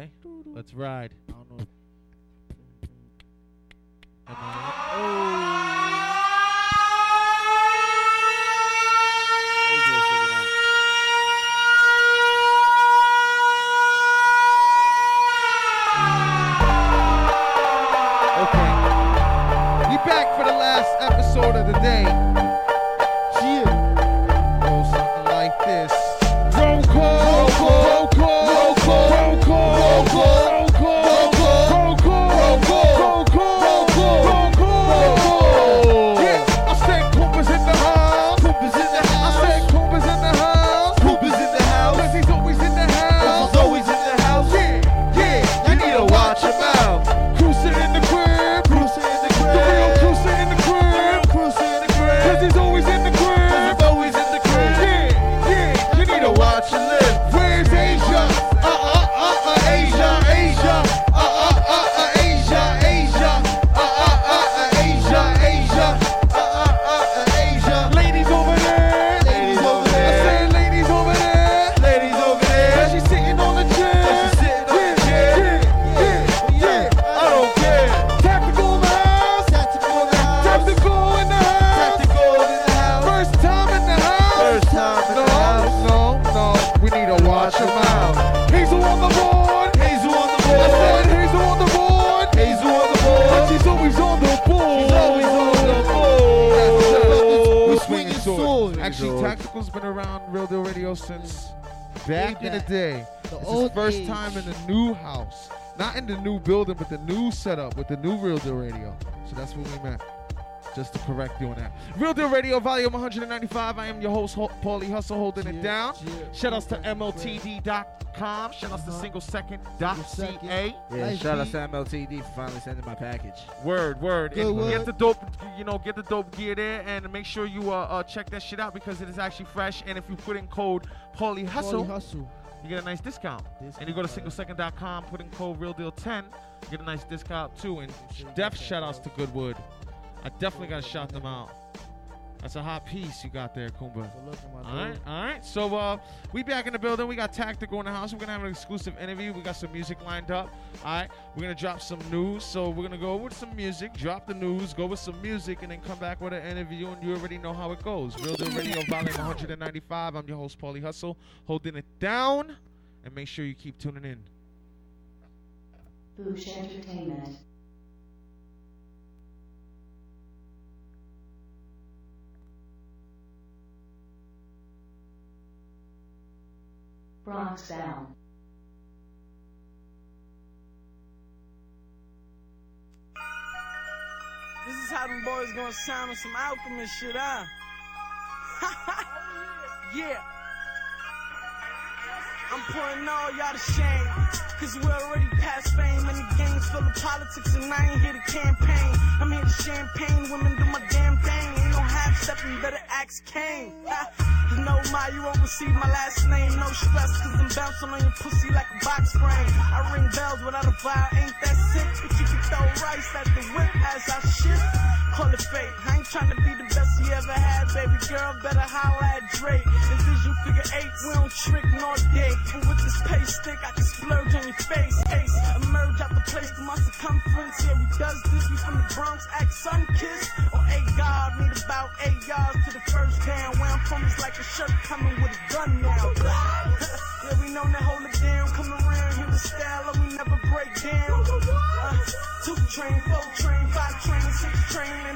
Okay, let's ride. I don't know. Am in the new building, but the new setup with the new Real Deal Radio. So that's what we meant. Just to correct you on that. Real Deal Radio, volume 195. I am your host, Paulie Hustle, holding it down. yeah. Shout outs to MLTD.com. Shout outs to Uh-huh. singlesecond.ca. Second. Yeah, shout out to MLTD for finally sending my package. Word, word. Good And word. Get the dope, you know, get the dope gear there, and make sure you uh, uh, check that shit out because it is actually fresh. And if you put in code Paulie Hustle, Paulie Hustle. You get a nice discount. And you go to singlesecond.com, put in code Real Deal 10, you get a nice discount too. And def shout outs to Goodwood. I definitely gotta shout them out. That's a hot piece you got there, Kumba. Good looking, my All right, dude. all right. So uh, we back in the building. We got Tactical in the house. We're gonna have an exclusive interview. We got some music lined up. All right, we're gonna drop some news. So we're gonna go with some music, drop the news, go with some music, and then come back with an interview. And you already know how it goes. Real Deal Radio, volume 195. I'm your host, Paulie Hustle, holding it down. And make sure you keep tuning in. Boosh Entertainment. Bronx Sound. This is how them boys gonna sound on some alchemist shit, huh? yeah. I'm putting all y'all to shame. Cause we're already past fame and the game's full of politics and I ain't here to campaign. I'm here to champagne, women do my damn thing. Stepping, better ask Kane. you know my, you won't receive my last name. No stress, cause I'm bouncing on your pussy like a box frame. I ring bells without a fire, ain't that sick? But you can throw rice at the whip as I shift. Call it fate. I ain't trying to be the best you ever had, baby girl. Better holler at Drake. And visual figure eight, we don't trick nor date. And with this pace stick, I can splurge on your face. Ace, emerge out the place to my circumference. Yeah, we does this. We from the Bronx, act sun kiss. Oh, or a god, need about eight yards to the first down. Where I'm from is like a shirt coming with a gun now. yeah, we know that hold it down. Come around here with style, and we never break down. Uh, two train, four train, five train, six train,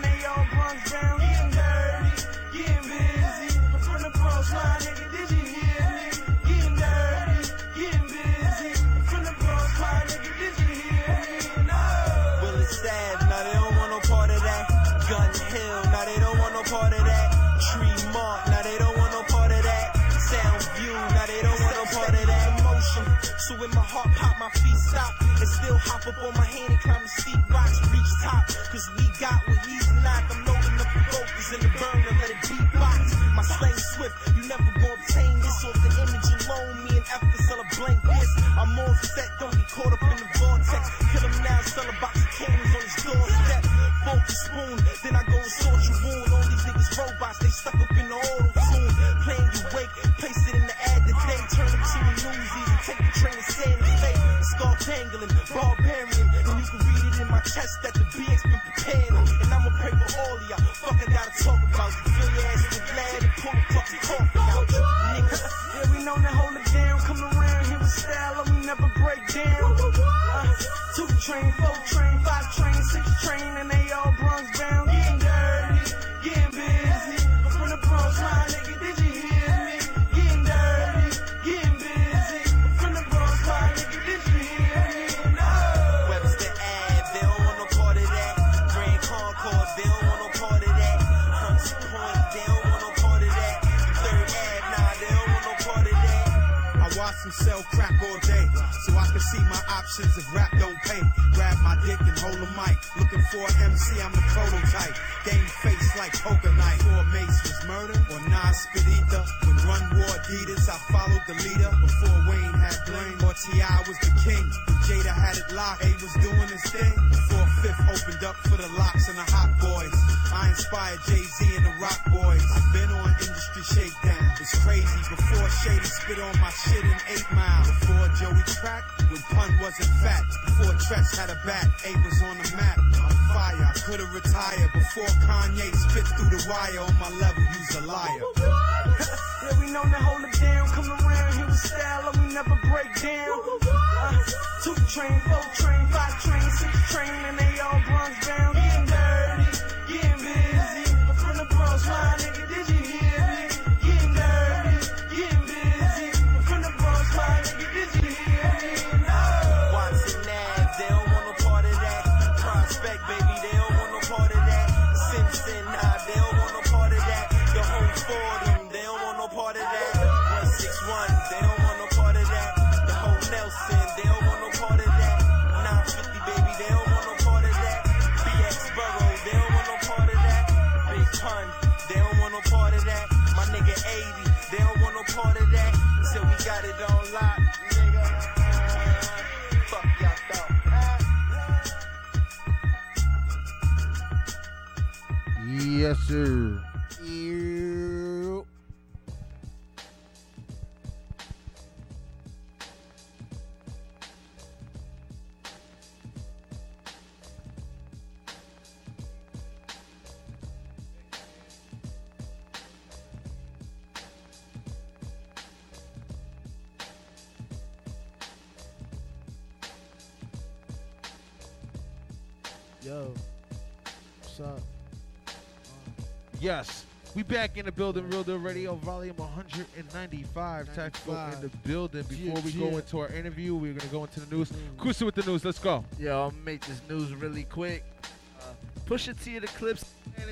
options if rap don't pay. Grab my dick and hold a mic. Looking for MC, I'm the prototype. Game face like poker night. Before Mace was murder or Nas spit ether. When Run wore Adidas, I followed the leader. Before Wayne had blame or T.I. was the king. When Jada had it locked, A was doing his thing. Before Fifth opened up for the LOX and the hot boys. I inspired Jay-Z and the Rock Boys. I've been on industry shakedown. It's crazy. Before Shady spit on my shit in 8 Mile. Before Joey cracked, when Pun wasn't fat. Before Treach had a bat, A was on the map. I'm fire. I could've retired. Before Kanye spit through the wire on my level, you's a liar. Yeah, we know that hold it down. Come around here with style and we never break down. Uh, two train, four train, five train, six train, and they all Bronx bound. Yes, sir. Ew. Yo, what's up? Yes. We back in the building, Real Deal Radio, volume 195. Tactical in the building. Before we go into our interview, we're gonna go into the news. News. Cruising with the news. Let's go. Yo, I'll make this news really quick. Uh, Pusha T of the Clipse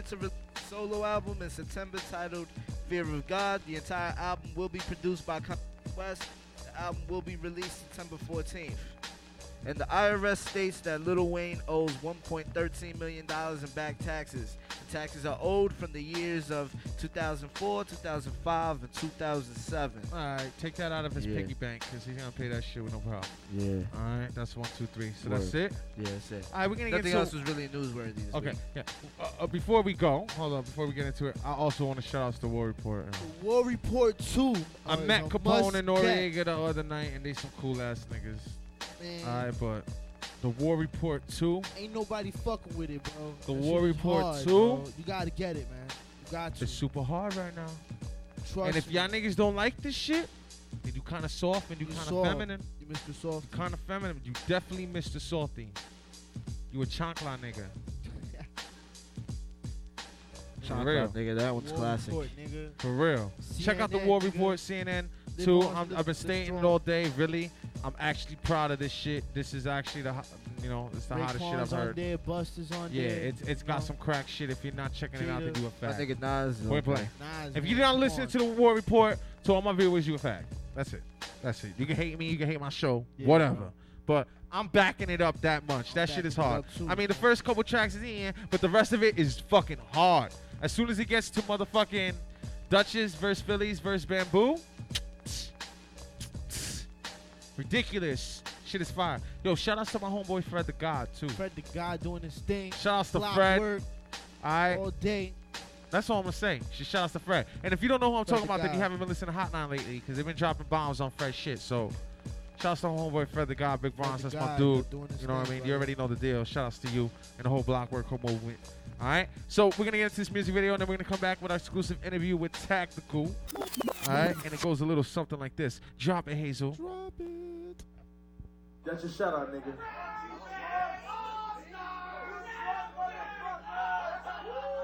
to release a solo album in September titled Fear of God. The entire album will be produced by Kanye West. The album will be released September 14th. And the IRS states that Lil Wayne owes $1.13 million in back taxes. Taxes are owed from the years of 2004, 2005, and 2007. All right, take that out of his Yeah. piggy bank because he's gonna pay that shit with no problem. Yeah, All right, that's one, two, three. So that's it. yeah, that's it. All right, we're gonna Nothing get else to. was really newsworthy this Okay, week. yeah. Uh, uh, before we go, hold on. Before we get into it, I also want to shout out to the War Report. The War Report 2. I uh, met Capone and Noreaga the other night, and they some cool ass niggas. Man, All right, but the War Report 2 ain't nobody fucking with it, bro. The That War Report hard, 2? bro. You gotta get it, man. You got to. is super hard right now. Trust and if me. y'all niggas don't like this shit, and you kind of soft and you You kind of feminine, You Mr. Soft. kind of feminine, you definitely Mr. Salty. You a chancla nigga. For real. out, nigga. That one's War classic. Report, nigga. For real. Check out the War nigga. Report, CNN. Live Too. I'm, live- I've been live stating it all day. Really, I'm actually proud of this shit. This is actually the, you know, it's the hottest shit I've Raekwon's on heard. there, Buster's on Yeah, there. it's it's got know. some crack shit. If you're not checking it out, then you a That fact. nigga Nas. is Point on blank. Nas, If you're not listening to the War Report, to all my viewers, you a fact. That's it. That's it. You can hate me, you can hate my show, Yeah. whatever. But I'm backing it up that much. That I'm shit is hard. too, I mean, the first couple tracks is in, but the rest of it is fucking hard. As soon as it gets to motherfucking Duchess versus Phillies versus Bamboo, ridiculous. Shit is fire. Yo, shout outs to my homeboy Fred the God too. Fred the guy doing his thing. Shout outs to Fred. work All right. all day. That's all I'm gonna say. Shout outs to Fred. And if you don't know who I'm Fred talking the about, then you haven't been listening to Hotline lately because they've been dropping bombs on Fred shit. So Shouts to my homeboy Fred the God, Big Bronze. That's my dude. You know what I mean? You already know the deal. Shouts to you and the whole block Blockwork movement. All right. So we're gonna get into this music video, and then we're gonna come back with our exclusive interview with Tactical. All right. And it goes a little something like this. Drop it, Hazel. Drop it. That's your shout out, nigga.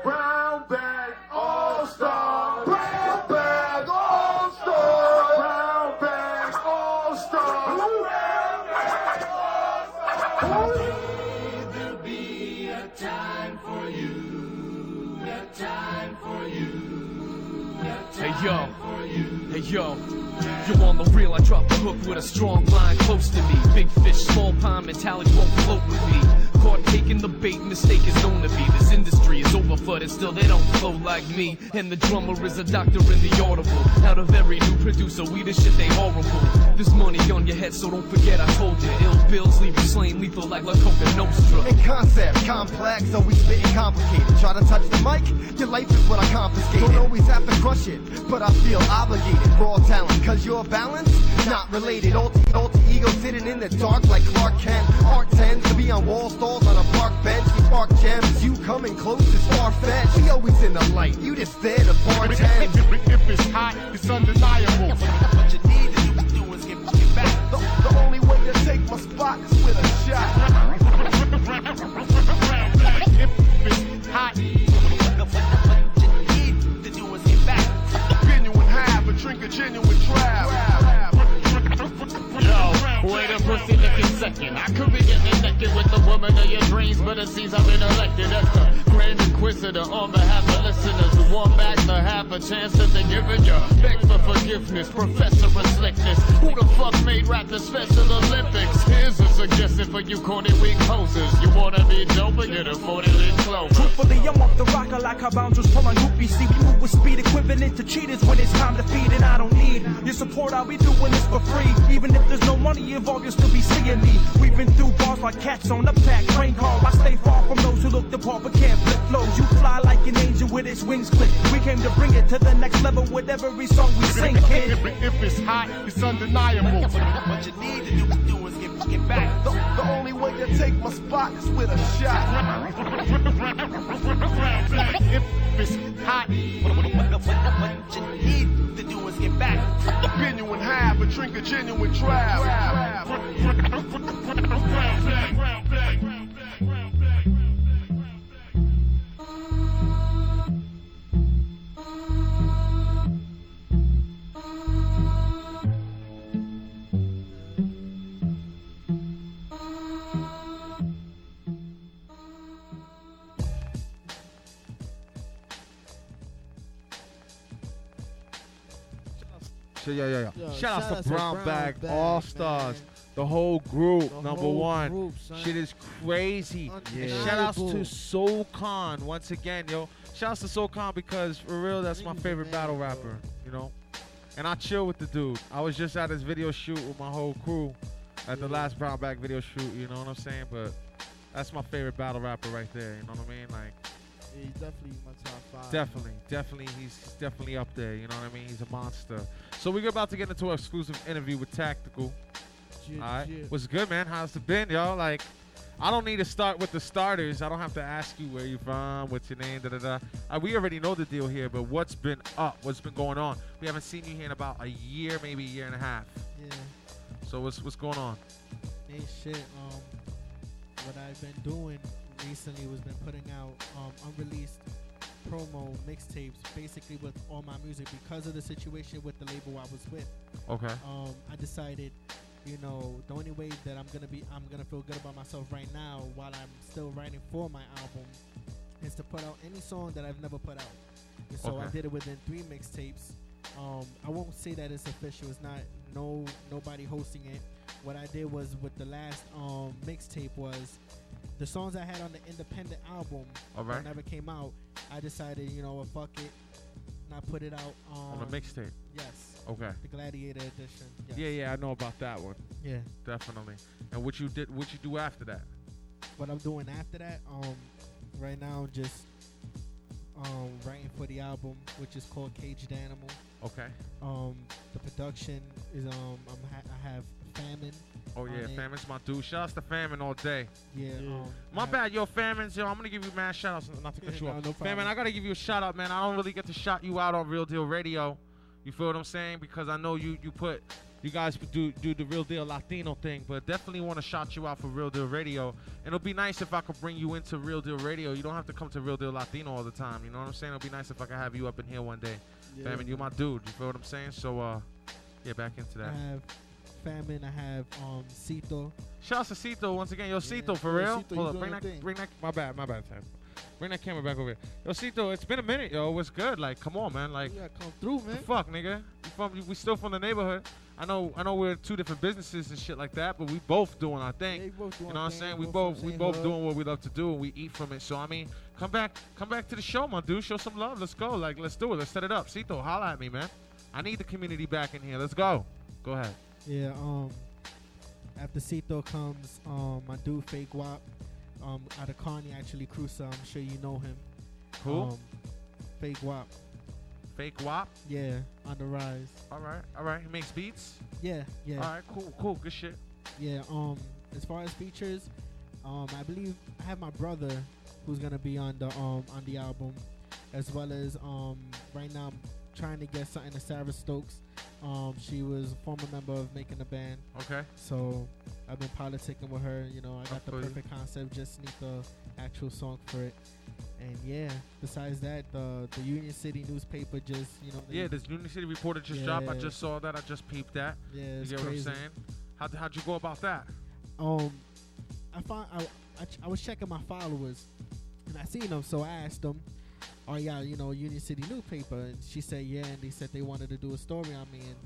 Brown bag all star. Brown bag all star. Brown bag all star. There'll be a time for you. A time for you. Hey yo, hey yo, you on the real? I drop the hook with a strong line close to me. Big fish, small pond mentality won't float with me. Caught taking the bait, mistake is known to be. This industry is over overflooded, still they don't flow like me. And the drummer is a doctor in the audible. Out of every new producer, we the shit they horrible. This money on your head, so don't forget I told you. Ill bills leave you slain lethal like La Coka Nostra. In concept, complex, always spitting complicated. Try to touch the mic, your life is what I confiscate. Don't always have to crush it, but I feel obligated. Raw talent, cause you're balanced, not related. Alter, alter ego sitting in the dark like Clark Kent. Art tends to be on wall stalls on a park bench. We spark gems, you coming close is far fetched. We always in the light, you just there to bartend. If it's hot, it's undeniable. What you need to do is get, get back. The, the only way to take my spot is with a shot. If it's hot, What you need to do is get back. genuine have a drink a genuine trap. Yo, wait a pussy looking second. I could be getting naked with the woman of your dreams, but it seems I've been elected. That's the inquisitor on behalf of listeners who want back the half a chance that they're giving you. Beg for forgiveness, professor of slickness. Who the fuck made rap the Special Olympics? Here's a suggestion for you corny weak hosers. You wanna be dope get a 40 leaf clover. Truthfully, I'm off the rocker like how bouncers pull on groupies. See, we move with speed equivalent to cheaters when it's time to feed, and I don't need your support. I'll be doing this for free. Even if there's no money involved, you'll still be seeing me. We've been through bars like cats on a pack train car. I stay far from those who look the part but can't flip flows. You fly like an angel with its wings clipped. We came to bring it to the next level with every song we sing, kid. If, if it's hot, it's undeniable. What you need to do, do is get, get back. The, the only way to take my spot is with a shot. if it's hot, What you need to do is get back. genuine have a drink a genuine trap. So, yeah, yeah, yeah. Yo, Shout shout out out to Brown, Bag, Bag, All Stars, the whole group, The number whole one. group. Shit is crazy. And shout outs to Soul Khan once again, yo. Shout outs to Soul Khan because for real, that's my favorite battle rapper, you know. And I chill with the dude. I was just at his video shoot with my whole crew at the last Brown Bag video shoot. You know what I'm saying? But that's my favorite battle rapper right there. You know what I mean? Like. Yeah, he's definitely my top five. Definitely, definitely, he's definitely up there. You know what I mean? He's a monster. So we're about to get into our exclusive interview with Tactical. Yeah, All right, yeah. what's good, man? How's it been, y'all? Like, I don't need to start with the starters. I don't have to ask you where you're from, what's your name, da da da. Uh, we already know the deal here, but what's been up? What's been going on? We haven't seen you here in about a year, maybe a year and a half. Yeah. So what's what's going on? Ain't shit. Um, what I've been doing recently was been putting out um unreleased promo mixtapes, basically with all my music because of the situation with the label I was with. Okay. Um, I decided, you know, the only way that I'm gonna be, I'm gonna feel good about myself right now while I'm still writing for my album, is to put out any song that I've never put out. And so I did it within three mixtapes. Um, I won't say that it's official. It's not no nobody hosting it. What I did was with the last um, mixtape was the songs I had on the independent album All right. that never came out. I decided, you know what, fuck it, And I put it out On on a mixtape. Yes, Okay. the Gladiator edition. Yes. Yeah, yeah, I know about that one. yeah. Definitely. And what you did, what you do after that? What I'm doing after that, um, right now, I'm just um writing for the album, which is called Caged Animal. Okay. Um, the production is um I'm ha- I have Famine. Oh yeah, on it. Famine's my dude. Shout outs to Famine all day. Yeah. Um, My bad, yo, Famines, yo. I'm gonna give you mad shout outs. Not to cut Yeah, you no, off. no Famine. I gotta give you a shout out, man. I don't really get to shout you out on Real Deal Radio. You feel what I'm saying? Because I know you you put you guys do do the Real Deal Latino thing, but definitely want to shout you out for Real Deal Radio. And it'll be nice if I could bring you into Real Deal Radio. You don't have to come to Real Deal Latino all the time. You know what I'm saying? It'll be nice if I could have you up in here one day. Yeah. Famine, you my dude. You feel what I'm saying? So uh, yeah, back into I that. Famine. I have um Cito. Shout out to Cito once again. Yo, Cito, for Yo, real. Cito, Hold up, bring that, thing. bring that. My bad, my bad, Tab. Bring that camera back over here. Yo, Cito, it's been a minute, yo. What's good? Like, come on, man. Like, yeah, come through, man. fuck, nigga. You from? We still from the neighborhood. I know, I know, we're two different businesses and shit like that, but we both doing our thing. Yeah, you both doing You know what I'm saying? We both, we both doing what we love to do, and we eat from it. So I mean, come back, come back to the show, my dude. Show some love. Let's go. Like, let's do it. Let's set it up. Cito, holla at me, man. I need the community back in here. Let's go. Go ahead. Yeah. Um. After Cito comes um my dude Fake Wap. Um, out of Kearny actually Cruza. I'm sure you know him. Cool. Um, Fake Wap. Fake WAP. Yeah, on the rise. All right, all right. He makes beats. Yeah, yeah. All right, cool, cool, good shit. Yeah, um, as far as features, um, I believe I have my brother who's gonna be on the um on the album, as well as um right now trying to get something to Sara Stokes. Um, she was a former member of Making a Band. Okay. So I've been politicking with her. You know, I got the perfect concept. Just need the actual song for it. And yeah, besides that, the the Union City newspaper just you know. Yeah, this Union City Reporter just dropped. I just saw that. I just peeped that. Yeah, you get crazy. what I'm saying? How how'd you go about that? um, I found I, I, ch- I was checking my followers, and I seen them, so I asked them, "Are y'all, you know, Union City newspaper?" And she said, "Yeah," and they said they wanted to do a story on me, and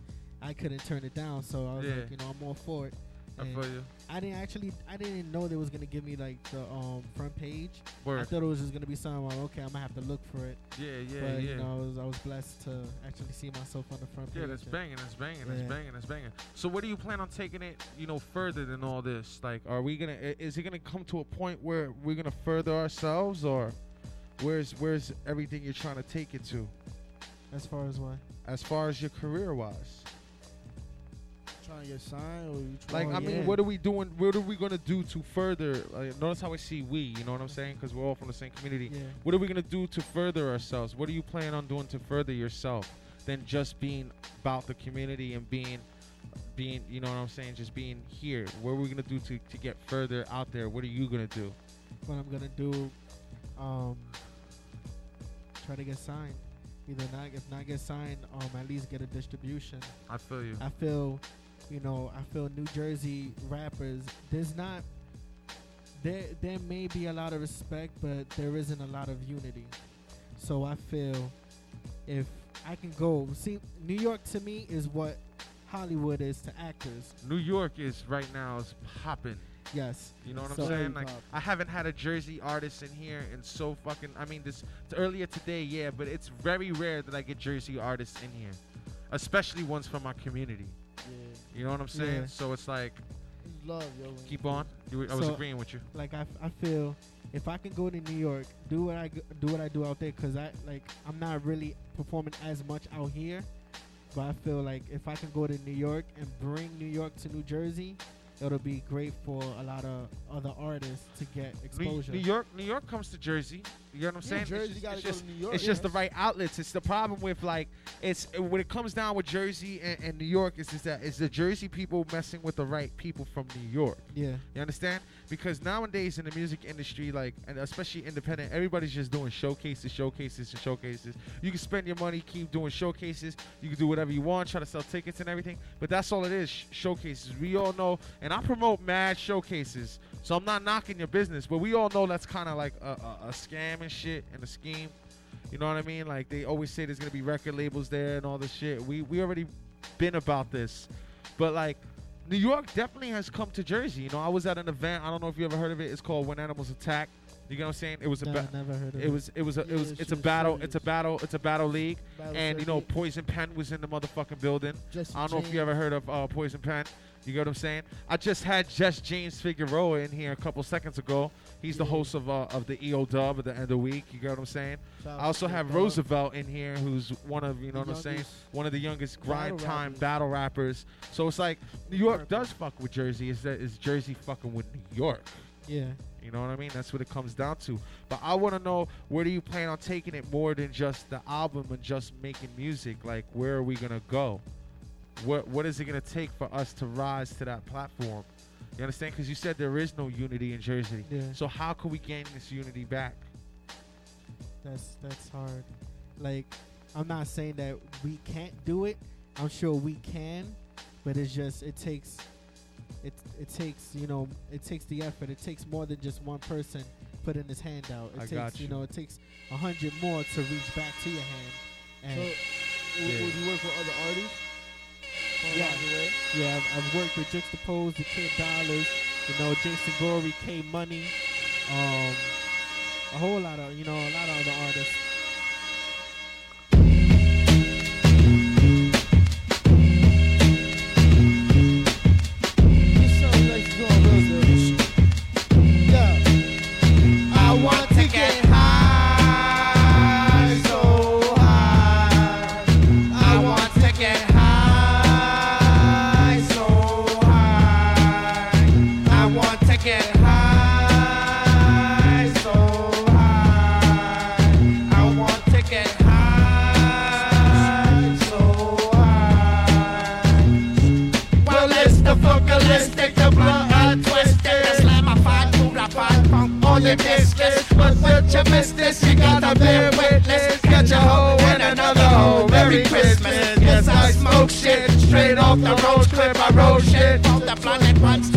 I couldn't turn it down, so I was Yeah. like, you know, I'm all for it. I And feel you. I didn't actually, I didn't know they was gonna give me like the um front page. I thought it was just gonna be something like, okay, I'm gonna have to look for it. Yeah, yeah, but, yeah. You know, I was, I was blessed to actually see myself on the front page. Yeah, that's and- banging, that's banging, that's banging, that's banging. So, where do you plan on taking it? You know, further than all this? Like, are we gonna? Is it gonna come to a point where we're gonna further ourselves, or where's where's everything you're trying to take it to? As far as what? As far as your career wise, Trying to get signed or you like, I mean, what are we doing? What are we gonna do to further? Like, notice how I see we. You know what I'm saying? Because we're all from the same community. Yeah. What are we gonna do to further ourselves? What are you planning on doing to further yourself than just being about the community and being, being, you know what I'm saying? Just being here. What are we gonna do to, to get further out there? What are you gonna do? what I'm gonna do, um, try to get signed. Either not, if not get signed, um, at least get a distribution. I feel you. I feel, you know, I feel New Jersey rappers. There's not. There, there may be a lot of respect, but there isn't a lot of unity. So I feel, if I can go, see, New York to me is what Hollywood is to actors. New York is right now is popping. Yes. You know what So- I'm saying? Like uh, I haven't had a Jersey artist in here in so fucking. I mean, this earlier today, yeah, but it's very rare that I get Jersey artists in here, especially ones from my community. Yeah. You know what I'm saying? Yeah. So it's like, love, yo. keep on. You, I was So, agreeing with you. Like I, I feel if I can go to New York, do what I do what I do out there, cause I like I'm not really performing as much out here, but I feel like if I can go to New York and bring New York to New Jersey, it'll be great for a lot of other artists to get exposure. New York, New York comes to Jersey. You know what I'm Yeah, saying? Jersey it's just, it's just, York, it's just the right outlets. It's the problem with like it's when it comes down with Jersey and, and New York is just that it's the Jersey people messing with the right people from New York. Yeah. You understand? Because nowadays in the music industry, like and especially independent, everybody's just doing showcases, showcases, and showcases. You can spend your money, keep doing showcases. You can do whatever you want, try to sell tickets and everything. But that's all it is, sh- showcases. We all know, and I promote mad showcases. So I'm not knocking your business, but we all know that's kind of like a, a, a scam and shit and a scheme. You know what I mean? Like they always say there's gonna be record labels there and all this shit. We we already been about this, but like New York definitely has come to Jersey. You know, I was at an event. I don't know if you ever heard of it. It's called When Animals Attack. You get what I'm saying? It was a Nah, ba- never heard of it it. was it was a, it was it's a battle it's a battle it's a battle league Battle and you know. Poison Pen was in the motherfucking building. Jesse I don't know if you James. ever heard of uh, Poison Pen. You get what I'm saying? I just had Just James Figueroa in here a couple seconds ago. He's the host of uh, of the EO Dub at the end of the week. You get what I'm saying? Shout I also have. Roosevelt in here, who's one of you know The what I'm saying, one of the youngest battle grind time rappers. battle rappers. So it's like New York does fuck with Jersey. Is that is Jersey fucking with New York? Yeah. You know what I mean? That's what it comes down to. But I want to know where do you plan on taking it more than just the album and just making music? Like where are we gonna go? What what is it gonna take for us to rise to that platform? You understand? Because you said there is no unity in Jersey. Yeah. So how can we gain this unity back? That's that's hard. Like, I'm not saying that we can't do it. I'm sure we can, but it's just it takes it it takes you know it takes the effort. It takes more than just one person putting his hand out. It I takes got you. know it takes a hundred more to reach back to your hand. And So, Yeah. would you work with other artists? Yeah. way? yeah, I've, I've worked with Juxtapose, the Kid Dollars, you know, Jason Gory, K Money, um, a whole lot of you know a lot of other artists.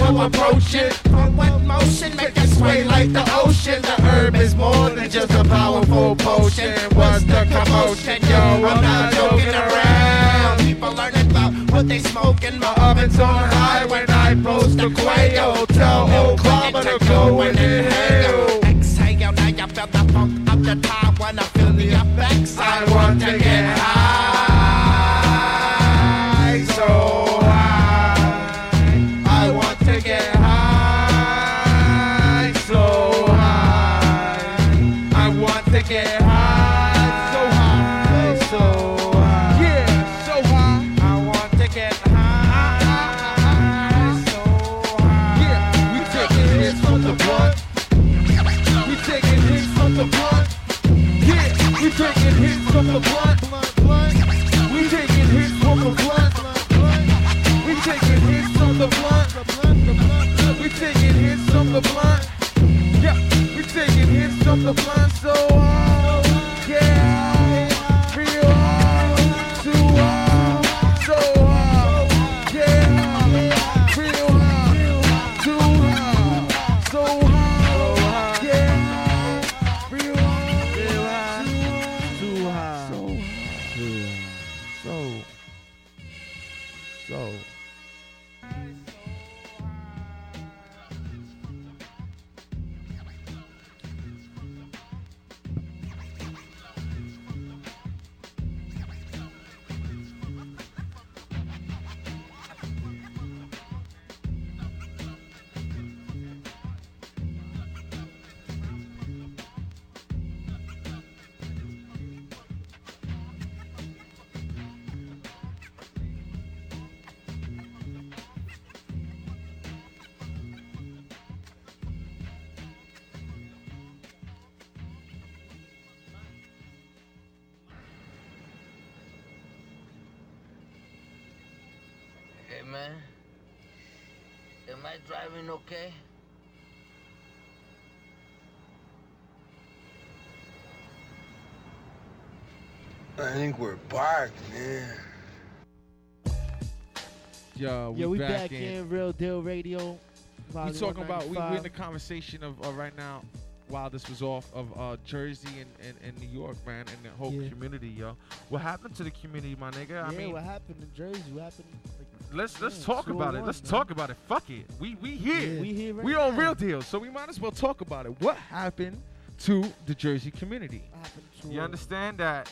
Planet wants to approach it. From wet motion, make it sway like the ocean. The herb is more than just a powerful potion. What's the commotion? Yo, I'm not joking around. People learning about what they smoking. My oven's on high when I post a quail. Tell Clauber to go and inhale. Exhale, now you feel the funk up the top when I feel the effects. I man, am I driving okay? I think we're parked, man. Yo, we, Yeah, we back, back, in. in Real Deal Radio. We talking about we, we in the conversation of uh, right now while this was off of uh, Jersey and, and, and New York, man, and the whole Yeah. community, yo. What happened to the community, my nigga? I yeah, mean, what happened to Jersey? What happened? Let's let's Yeah, talk about it. Let's man. talk about it. Fuck it. We we here. Yeah. We here right we on now. real deal, so we might as well talk about it. What happened to the Jersey community? You understand that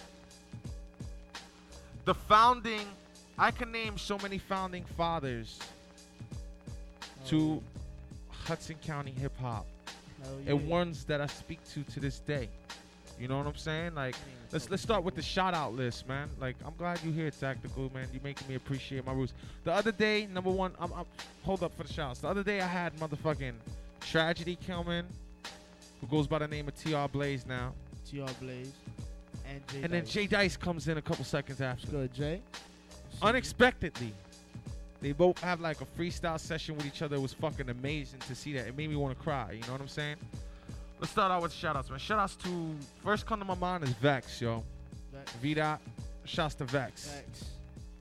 the founding I can name so many founding fathers oh, to Hudson County hip hop. Hell And ones that I speak to to this day. You know what I'm saying? Like let's let's start with the shout out list, man. Like I'm glad you here, Tactical, man. You're making me appreciate my roots. The other day, number one, I'm, I'm hold up for the shouts. The other day I had motherfucking Tragedy Kelman, who goes by the name of TR Blaze now. TR Blaze and Jay And then Jay Dice comes in a couple seconds after. Good, Jay. Unexpectedly. They both have like a freestyle session with each other. It was fucking amazing to see that. It made me want to cry. You know what I'm saying? Let's start out with shout outs, man. Shout outs to first come to my mind is Vex, yo. Vex. V dot. Shouts to Vex. Vex. Know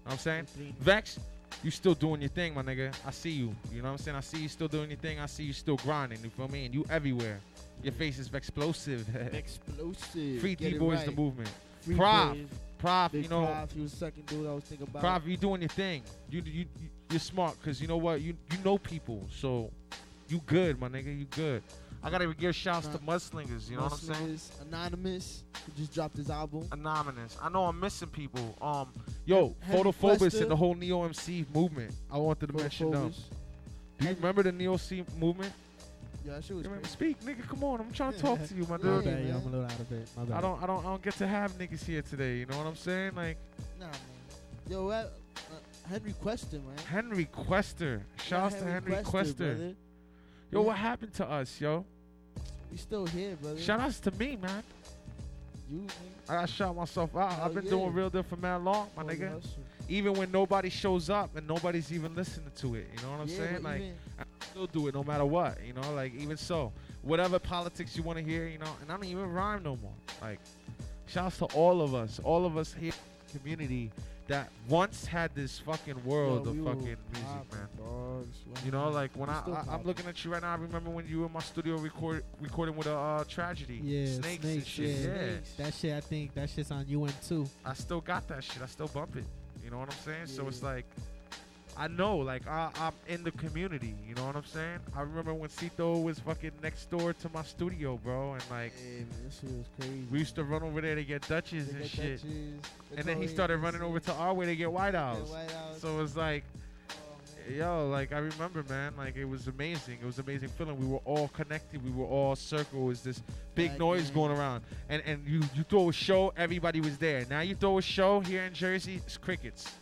what I'm saying? Vex, you still doing your thing, my nigga. I see you. You know what I'm saying? I see you still doing your thing. I see you still grinding. You feel me? And you everywhere. Your face is explosive. Explosive. Free T boys right. the movement. Free Prof. boys. Prof, Big you know. Prof, he was the second dude I was thinking about. Prof, you doing your thing. You you you- you're smart because you know what? You you know people, so you good, my nigga. You good. I gotta give shouts to mudslingers. You know what I'm saying? Anonymous, who just dropped his album. Anonymous. I know I'm missing people. Um, yo, Photophobus and the whole Neo MC movement. I wanted to mention them. Do you remember the Neo C movement? Yeah, that shit was You remember? crazy. Speak, nigga. Come on, I'm trying to talk to you, my My dude. bad, yo, I'm a little out of it. My bad. I don't, I don't, I don't get to have niggas here today. You know what I'm saying? Like Nah, man. Yo, uh, uh, Henry Quester, man. Henry Quester. Shouts to Henry Quester. brother. Yo, what happened to us, yo? We still here, brother. Shout outs to me, man. You, man. I got shout myself out. Hell I've been yeah. doing real deal for mad long, my Oh, nigga. Even when nobody shows up and nobody's even listening to it, you know what I'm Yeah, saying? Like, I still do it no matter what, you know. Like, even so, whatever politics you want to hear, you know. And I don't even rhyme no more. Like, shouts to all of us, all of us here, in the community that once had this fucking world Yo, of fucking music, man. dogs. You know, like when I, I, I'm looking at you right now. I remember when you were in my studio record recording with a uh, tragedy, Yeah, snakes, and snakes, shit. yeah. yeah. That shit, I think that shit's on UN too. I still got that shit. I still bump it. You know what I'm saying? So it's like, I know, like I, I'm in the community. You know what I'm saying? I remember when Cito was fucking next door to my studio, bro, and like Yeah, man, shit was crazy. we used to run over there to get Dutches and get shit. And then he started running over to our way to get White House. White House. So it's like, Oh, yo, like I remember, man, like it was amazing. It was an amazing feeling. We were all connected. We were all circle. It was this big noise going around. And and you you throw a show, everybody was there. Now you throw a show here in Jersey, it's crickets.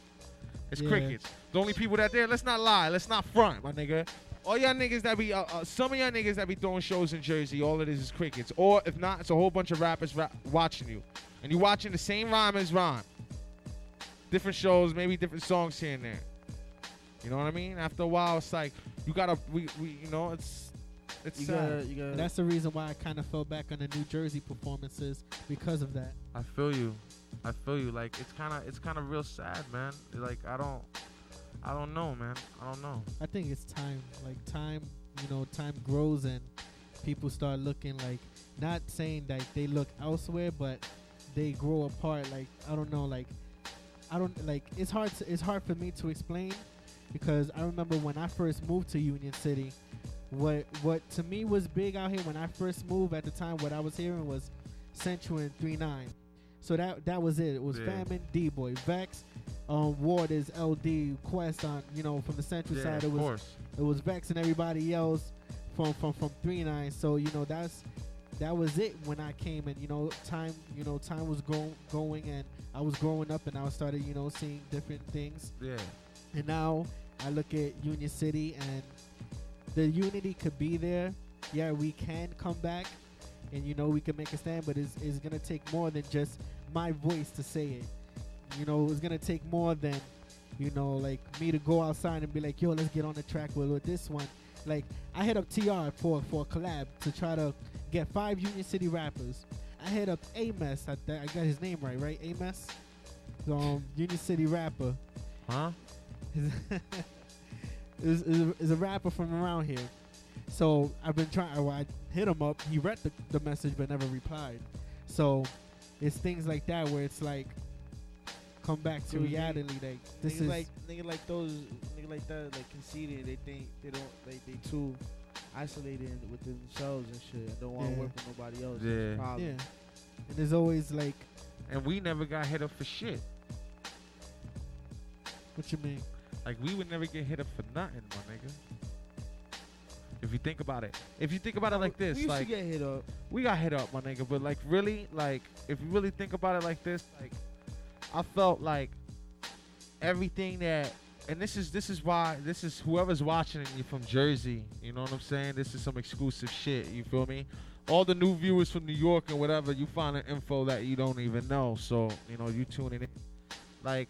It's Yeah. crickets. The only people that there, let's not lie, let's not front, my nigga. All y'all niggas that be, uh, uh, some of y'all niggas that be throwing shows in Jersey, all it is is crickets. Or if not, it's a whole bunch of rappers rap- watching you, and you watching the same rhyme as rhyme. Different shows, maybe different songs here and there. You know what I mean? After a while, it's like you gotta, we, we you know, it's, it's You gotta, you gotta. That's the reason why I kind of fell back on the New Jersey performances because of that. I feel you. I feel you. Like it's kind of, it's kind of real sad, man. Like I don't, I don't know, man. I don't know. I think it's time. Like time, you know, time grows and people start looking like not saying that they look elsewhere, but they grow apart. Like I don't know, like I don't like it's hard. To, it's hard for me to explain because I remember when I first moved to Union City. What what to me was big out here when I first moved at the time. What I was hearing was Central and Three Nine. So that that was it. It was Yeah. Famine, D Boy, Vex, um, LD, Quest on you know from the Central Yeah, side. It was course. it was Vex and everybody else from from from three nine. So you know that's that was it when I came and you know time you know time was go- going and I was growing up and I started you know seeing different things. Yeah. And now I look at Union City and the unity could be there. Yeah, we can come back and you know we can make a stand, but it's, it's gonna take more than just my voice to say it. You know, it's gonna take more than you know, like me to go outside and be like, yo, let's get on the track with, with this one. Like I hit up TR for for a collab to try to get five Union City rappers. I hit up Amos. I, th- I got his name right, right? Amos, um, Union City rapper. Huh? is, is, a, is a rapper from around here. So I've been trying. Well, I hit him up. He read the, the message but never replied. So it's things like that where it's like come back to mm-hmm. reality. Like this nigga is like nigga like those nigga like that like conceited. They think they don't like they too isolated within themselves and shit. and Don't want to Yeah. work with nobody else. Yeah. Problem. yeah. And there's always like, And we never got hit up for shit. what you mean? Like we would never get hit up for nothing, my nigga. If you think about it, if you think about it like this, we like get hit up. we got hit up, my nigga. But like really, like if you really think about it like this, like I felt like everything that, and this is this is why this is whoever's watching you from Jersey. You know what I'm saying? This is some exclusive shit. You feel me? All the new viewers from New York and whatever, you find an info that you don't even know. So you know you tuning in. Like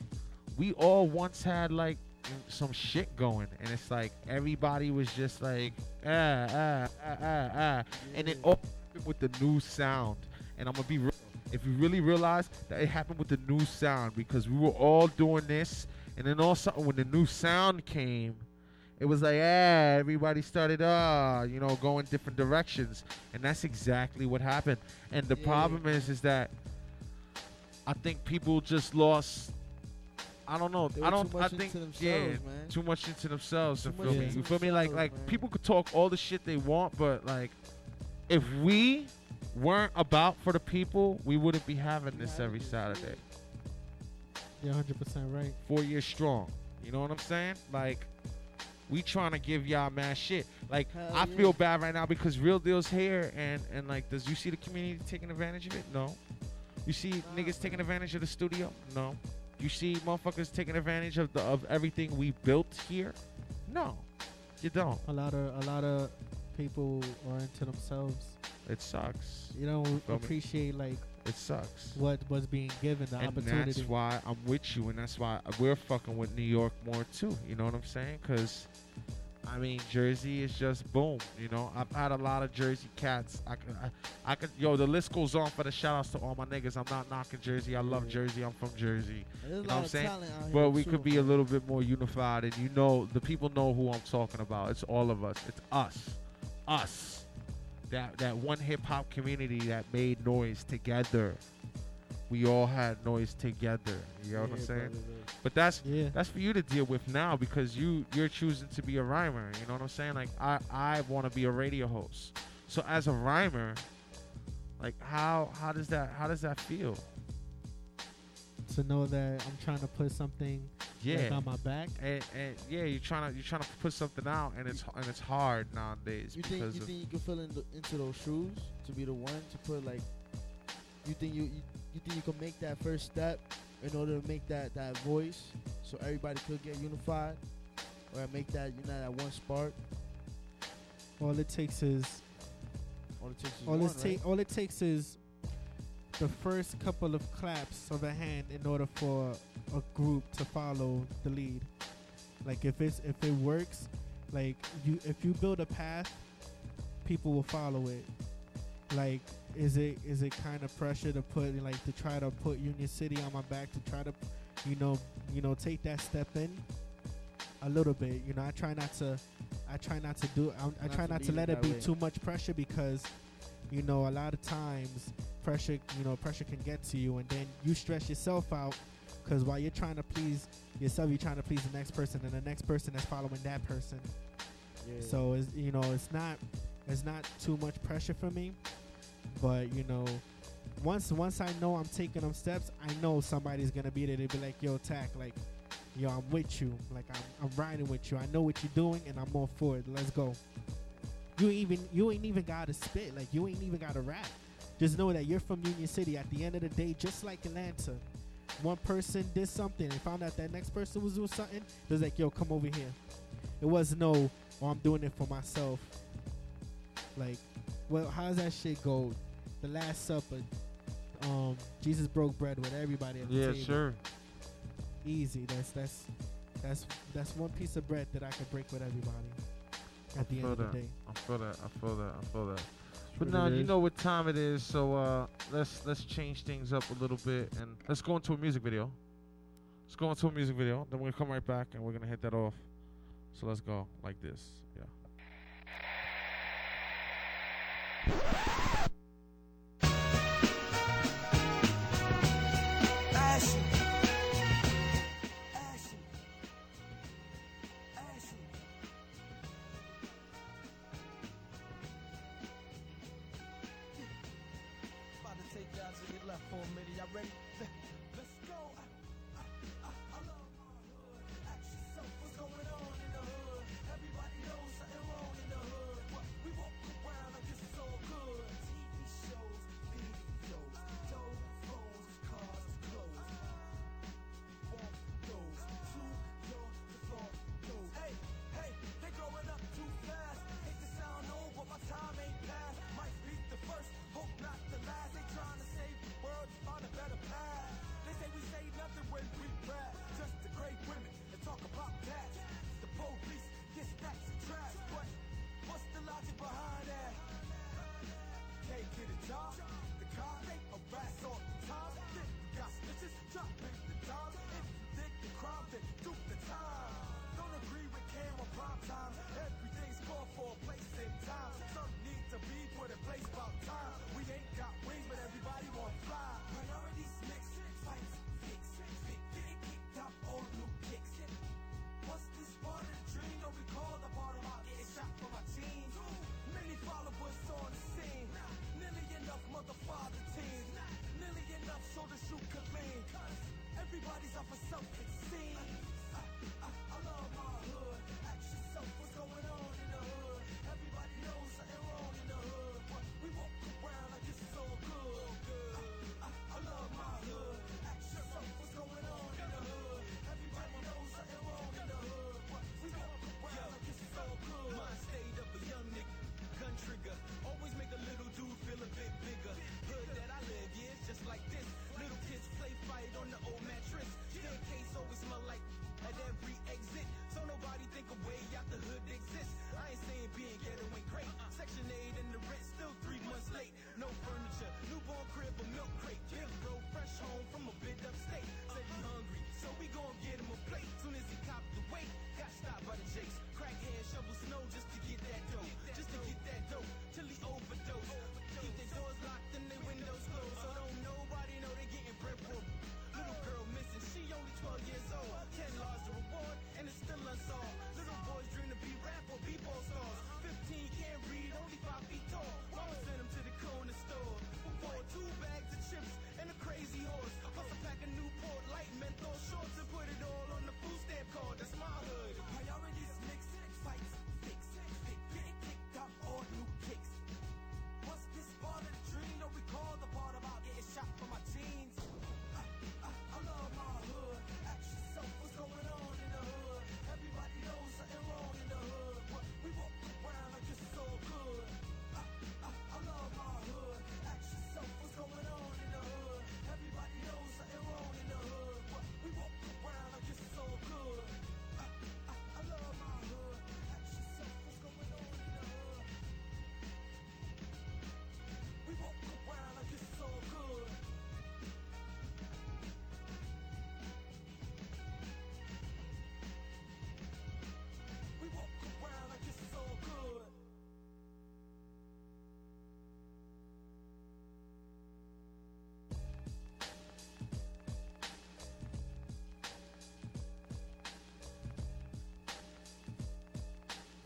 we all once had like some shit going, and it's like everybody was just like ah ah ah ah ah, and it all happened with the new sound. And I'm gonna be real. If you really realize that it happened with the new sound because we were all doing this, and then all sudden when the new sound came, it was like ah everybody started uh you know going different directions, and that's exactly what happened. And the Yeah. problem is is that I think people just lost. I don't know. I don't. I think yeah, man. too much into themselves. You feel me? You feel me? Like like man. people could talk all the shit they want, but like if we weren't about for the people, we wouldn't be having this every Saturday. You're 100 percent right. Four years strong. You know what I'm saying? Like we trying to give y'all mad shit. Like Hell I yeah. feel bad right now because real deal's here and and like does you see the community taking advantage of it? No. You see niggas taking advantage of the studio? No. You see motherfuckers taking advantage of the of everything we built here? No. You don't. A lot of a lot of people are into themselves. It sucks. You don't Feel me? appreciate like It sucks. what was being given, the and opportunity. that's why I'm with you, and that's why we're fucking with New York more too. You know what I'm saying? Because, I mean, Jersey is just boom. You know, I've had a lot of Jersey cats. I could, I, I could, yo, the list goes on for the shout outs to all my niggas. I'm not knocking Jersey. I love Jersey. I'm from Jersey. There's You know what I'm saying? But we too, could be a little bit more unified, and you know, the people know who I'm talking about. It's all of us. It's us, us. That that one hip hop community that made noise together. We all had noise together. You know what I'm saying? brother, brother. But that's Yeah. that's for you to deal with now because you you're choosing to be a rhymer. You know what I'm saying? Like I I want to be a radio host. So as a rhymer, like how how does that how does that feel? to know that I'm trying to put something Yeah. like, on my back. And, and yeah, you're trying to you're trying to put something out, and it's and it's hard nowadays You think you think you can fill in the, into those shoes to be the one to put like? You think you, you you think you can make that first step in order to make that that voice so everybody could get unified, or make that you know that one spark? All it takes is All it takes is all one, ta- right? all it takes is the first couple of claps of a hand in order for a group to follow the lead. Like if it's if it works, like you if you build a path, people will follow it. Like is it is it kind of pressure to put like to try to put Union City on my back to try to you know you know take that step in a little bit. You know I try not to I try not to do I, I Not try to not to lead let it it be way. too much pressure because you know a lot of times pressure you know pressure can get to you and then you stress yourself out because while you're trying to please yourself you're trying to please the next person and the next person is following that person Yeah. so it's you know it's not it's not too much pressure for me but you know once once i know i'm taking them steps i know somebody's gonna be there to be like yo tack like yo i'm with you. Like i'm, I'm riding with you. I know what you're doing and i'm all for it. Let's go. You even you ain't even gotta spit. Like you ain't even gotta rap. Just know that you're from union city. At the end of the day just like atlanta one person did something and found out that next person was doing something it was like yo come over here. It was no oh i'm doing it for myself. Like well how's that shit go the last supper um jesus broke bread with everybody at the yeah, table sure. easy that's that's that's that's one piece of bread that i could break with everybody at the end feel of the day I feel that. I feel that. I feel that. But now you know what time it is, so uh, let's let's change things up a little bit and let's go into a music video. Let's go into a music video. Then we're gonna come right back and we're gonna hit that off. So let's go like this. Yeah.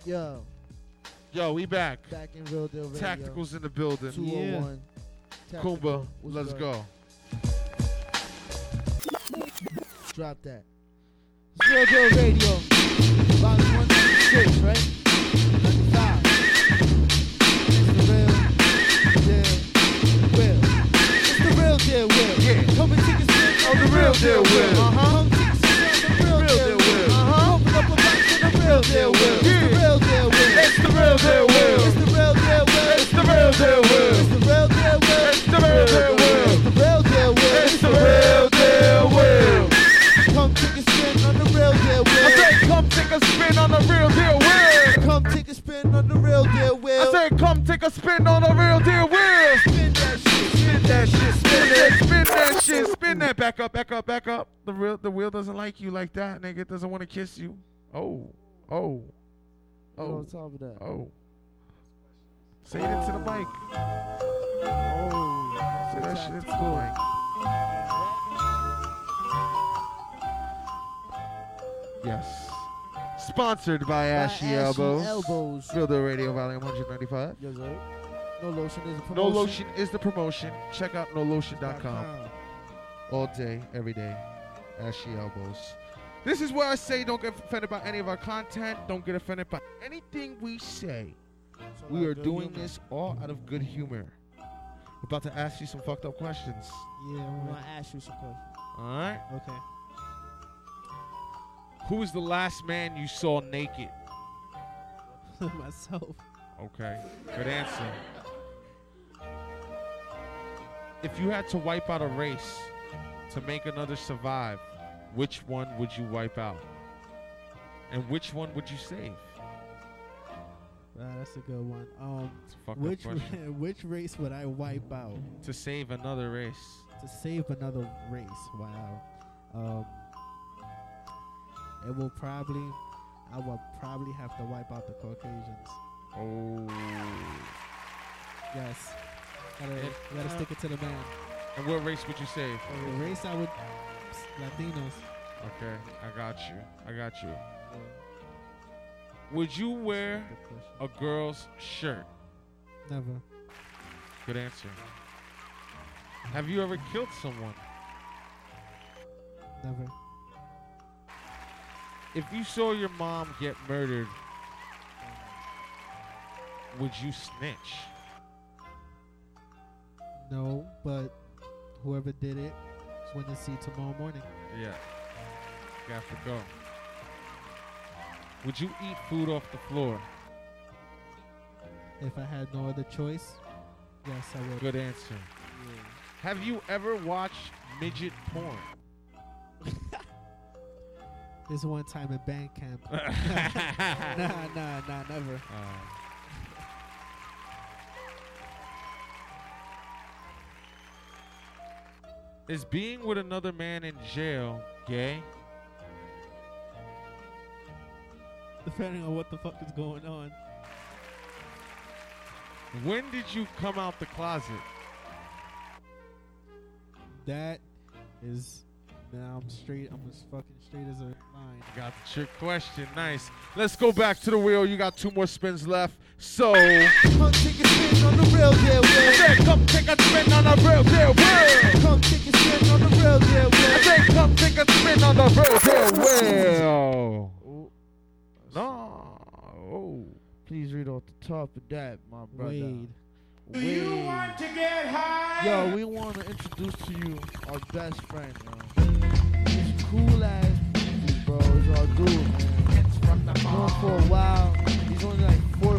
Yo. Yo, we back. Back in real deal. Tacticals in the building. 201. Yeah. Kumba, let's go. Drop that. It's real deal radio. Volume right? back up, back up, back up. The real the wheel doesn't like you like that, nigga. It doesn't want to kiss you. Oh, oh, oh. on top of that. Oh. Say it into the mic. Oh, say that shit into the mic. Yes. Sponsored by Ashy, Ashy Elbows. Elbows. Real the Radio Volume 195. Yes, sir. No lotion is the promotion. No lotion is the promotion. Check out nolotion.com all day, every day. Ashy elbows. This is where I say don't get offended by any of our content. Don't get offended by anything we say. we are doing humor. this all out of good humor. We're about to ask you some fucked up questions. Yeah, I'm gonna ask you some questions. All right. Okay. Who was the last man you saw naked? Myself. Okay. Good answer. If you had to wipe out a race to make another survive, which one would you wipe out? And which one would you save? Wow, that's a good one. Um, which which race would I wipe out To save another race. to save another race? Wow. Um, it will probably, I will probably have to wipe out the Caucasians. Oh. Yes. Gotta, gotta stick it to the man. And what race would you save? The race I would, Latinos. Okay, I got you. I got you. Would you wear a girl's shirt? Never. Good answer. Have you ever killed someone? Never. If you saw your mom get murdered, would you snitch? No, but whoever did it, when to see tomorrow morning. Yeah. Got to go. Would you eat food off the floor? If I had no other choice, yes, I would. Good answer. Have you ever watched midget porn? This one time in band camp. nah, nah, nah, never. Uh, Is being with another man in jail gay? Depending on what the fuck is going on. When did you come out the closet? That is now I'm straight. I'm as fucking straight as a line. Got your question. Nice. Let's go back to the wheel. You got two more spins left. So. Come take a spin on the real deal, I said, come take a spin on the real deal, wheel. Come take a spin on the real deal, I said, come take a spin on the real deal, wheel. No. Oh. Please read off the top of that, my brother. Wade. Do you want to get high? Yo, we want to introduce to you our best friend, yo. Cool ass bro, is all dude. Man. Known for a while. He's only like 40.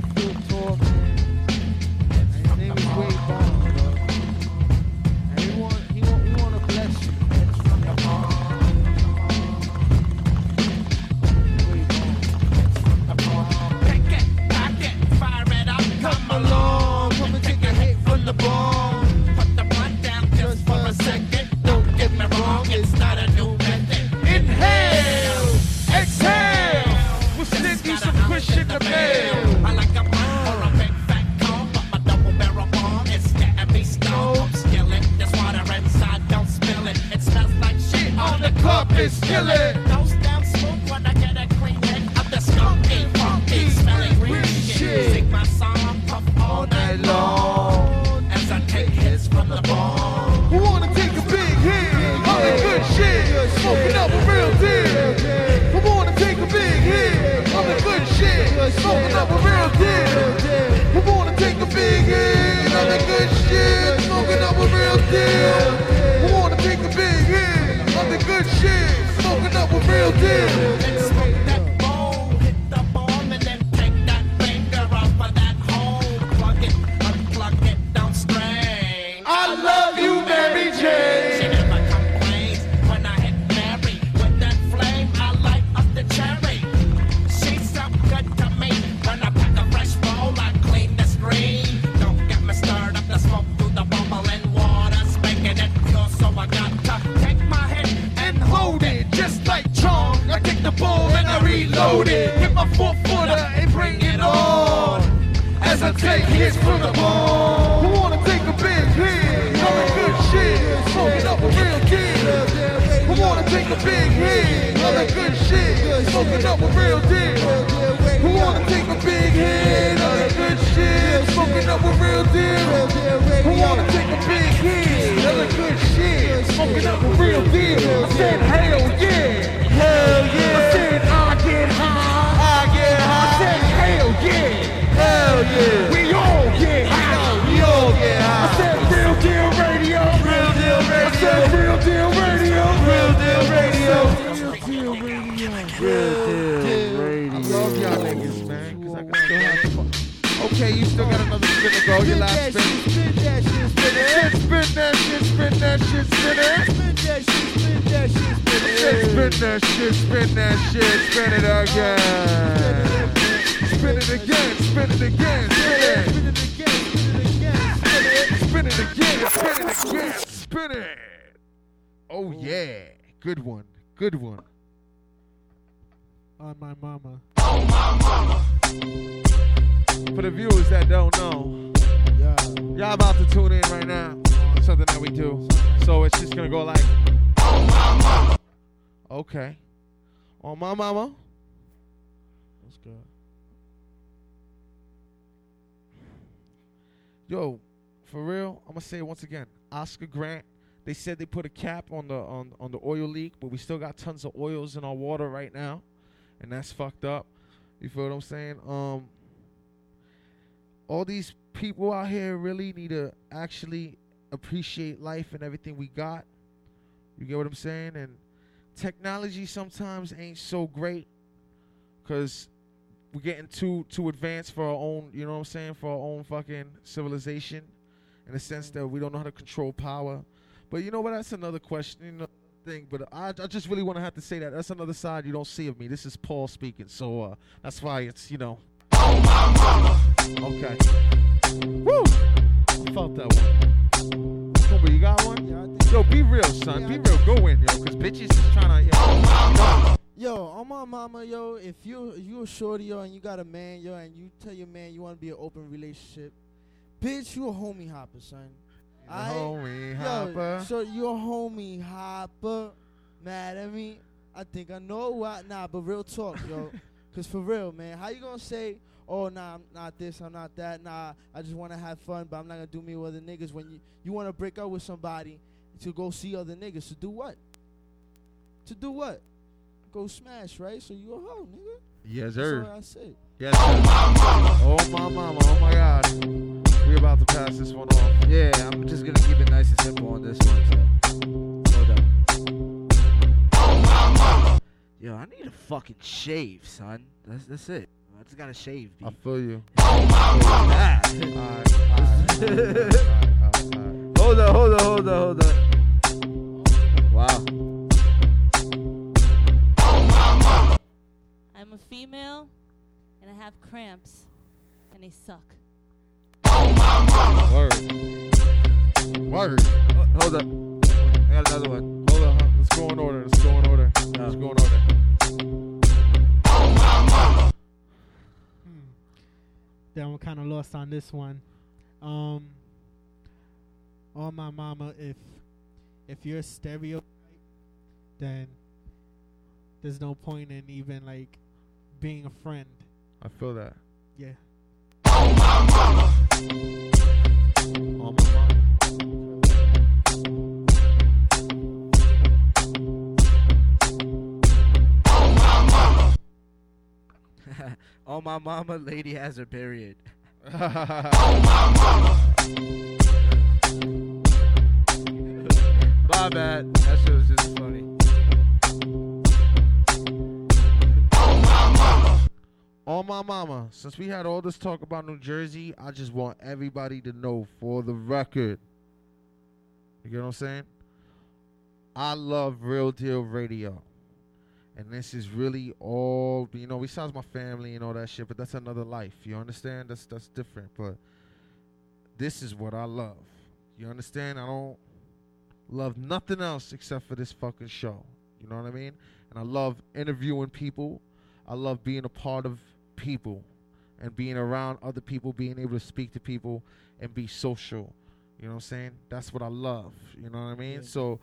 Spin that shit, spin that shit, spin it again. Spin it again, spin it again, spin it. Spin it again, spin it again, spin it. Spin it again, spin it again, spin it. Oh yeah, good one, good one. On my mama. On my mama. For the viewers that don't know, y'all about to tune in right now. on Something that we do. So it's just gonna go like, okay, on my mama. That's good. Yo, for real, I'm gonna say it once again. Oscar Grant. They said they put a cap on the on, on the oil leak, but we still got tons of oils in our water right now, and that's fucked up. You feel what I'm saying? Um, all these people out here really need to actually appreciate life and everything we got. You get what I'm saying? And technology sometimes ain't so great because we're getting too too advanced for our own, you know what I'm saying, for our own fucking civilization, in the sense that we don't know how to control power. But you know what? That's another question, you know, thing. But I, I just really want to have to say that that's another side you don't see of me. This is Paul speaking, so uh, that's why it's you know. Oh my mama. Okay. Woo! I felt that one. You got one? Yo, be real, son. be real. Go in, yo, because bitches is trying to. Yo, Yo, on my mama, yo, if you you a shorty, yo, and you got a man, yo, and you tell your man you want to be an open relationship, bitch, you a homie hopper, son. Aight? homie Yo, hopper. So you a homie hopper? Mad at me? I think I know why. Nah, but real talk, yo. Cause for real, man, how you gonna say, oh nah, I'm not this, I'm not that, nah, I just wanna have fun, but I'm not gonna do me with other niggas when you you wanna break up with somebody to go see other niggas to do what? To do what? Go smash, right? So you a hoe, nigga. Yes, That's sir. all I said. Yes, sir. Oh my mama. Oh my God. We're about to pass this one off. Yeah, I'm just gonna keep it nice and simple on this one. So. Hold up. Yo, I need a fucking shave, son. That's that's it. I just gotta shave. B. I feel you. Hold up, hold up, hold up, hold up. Wow. I'm a female and I have cramps and they suck. Oh my mama! Word. Word. Uh, hold up. I got another one. Hold on. huh? Let's go in order. Let's go in order. Let's go in order. Then I'm kind of lost on this one. Um, on my mama, if if you're a stereotype, then there's no point in even like being a friend. I feel that. Yeah. On my mama. On my mama, Oh, lady has her period. oh My mama. my bad. That shit was just funny. On my mama, since we had all this talk about New Jersey, I just want everybody to know for the record. You get what I'm saying? I love Real Deal Radio. And this is really all you know, besides my family and all that shit, but that's another life. You understand? That's that's different. But this is what I love. You understand? I don't love nothing else except for this fucking show. You know what I mean? And I love interviewing people. I love being a part of people and being around other people, being able to speak to people and be social. You know what I'm saying? That's what I love. You know what I mean? So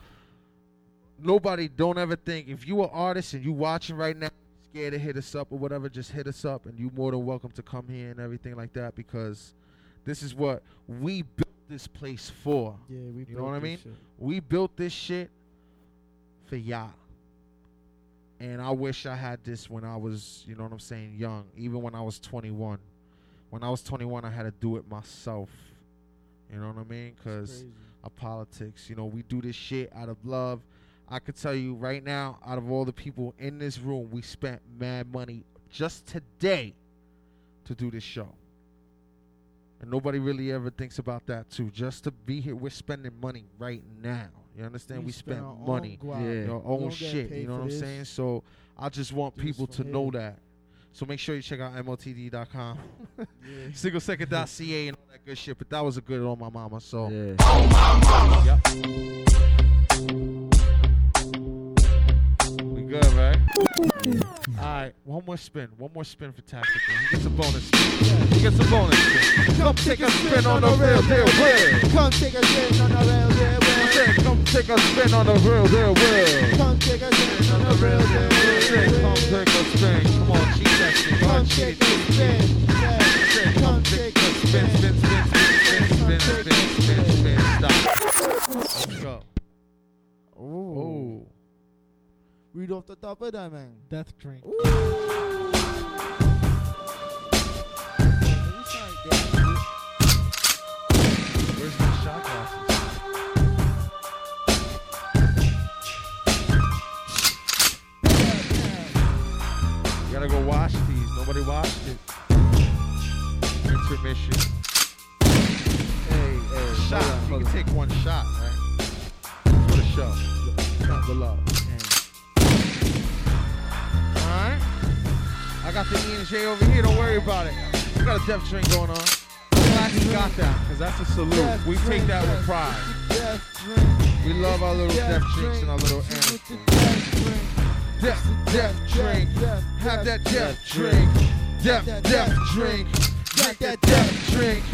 nobody don't ever think if you an artist and you watching right now, scared to hit us up or whatever, just hit us up and you more than welcome to come here and everything like that because this is what we built this place for. Yeah, we You know what I mean? shit. We built this shit for y'all. And I wish I had this when I was, you know what I'm saying, young. Even when I was 21. When I was 21, I had to do it myself. You know what I mean? Because of politics. You know, we do this shit out of love. I could tell you right now, out of all the people in this room, we spent mad money just today to do this show. And nobody really ever thinks about that too. Just to be here, we're spending money right now. You understand? We We, spend spend our own money. Yeah. your own don't shit. You know what I'm this. saying? So I just want Do people for to know that. So make sure you check out motd.com, Yeah. singlesecond.ca, and all that good shit. But that was a good on my mama. So Yeah. Yep. Good, right? All right, one more spin. One more spin for tactical. He gets a bonus spin. He gets a bonus spin. Come take a spin on the real deal will. Come take a spin on the real deal That's Come take a spin on the real deal will. Come take a spin on the real deal That's. Come take a spin. Come on, cheat that shit. Come take a spin. That's it. Yeah. Come take a spin, spin. spin, spin, spin, spin, spin, spin, spin. Stop. Read off the top of that, man. Death drink. Where's my shot glasses? You gotta go wash these. Nobody washed it. Intermission. Hey, hey. Shot. hold on, you can take one shot, right? For the show. Shot the love. Alright. I got the E and J over here. Don't worry about it. We got a death drink going on. Glad you got that, because that's a salute. Death we drink, take that with pride. Death. We love our little Death death drinks and our little anthems. death drink. Death, drink. Have that death, drink. Death, death drink. Got that death drink.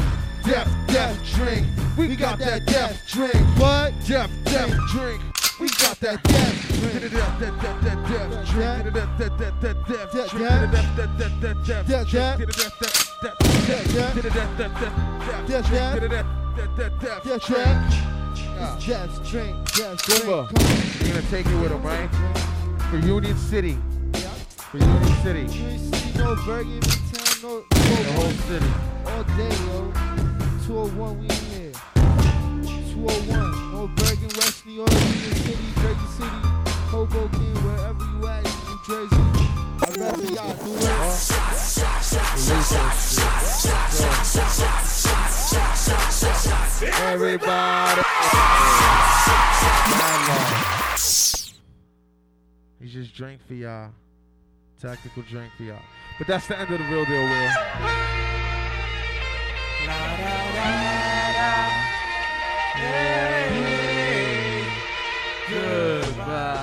Death, death drink. We got that death drink. What? Death, death drink. We got that death drink. Death, death, death, death, death drink. Death, death, death, death, death Death, drink. death. Death, death, death, death, death Death, drink. death. Death, death, death, Death, death death. Death, death, death, death Death, drink. death. Death, death, death, death Death drink. drink. It's death drink. Death drink. Simba, Come on. you're gonna take it with him, right? For Union City. For Union City. Ain't see North Bergen, Midtown, no The whole 201 city. all day, yo. 201, we in here. 201, North Bergen, West New York, Union City, Jersey City, Hoboken, wherever you at, New Jersey. I'd rather y'all do it. Everybody. He just drank for y'all. Tactical drink for y'all. But that's the end of the real deal, Will.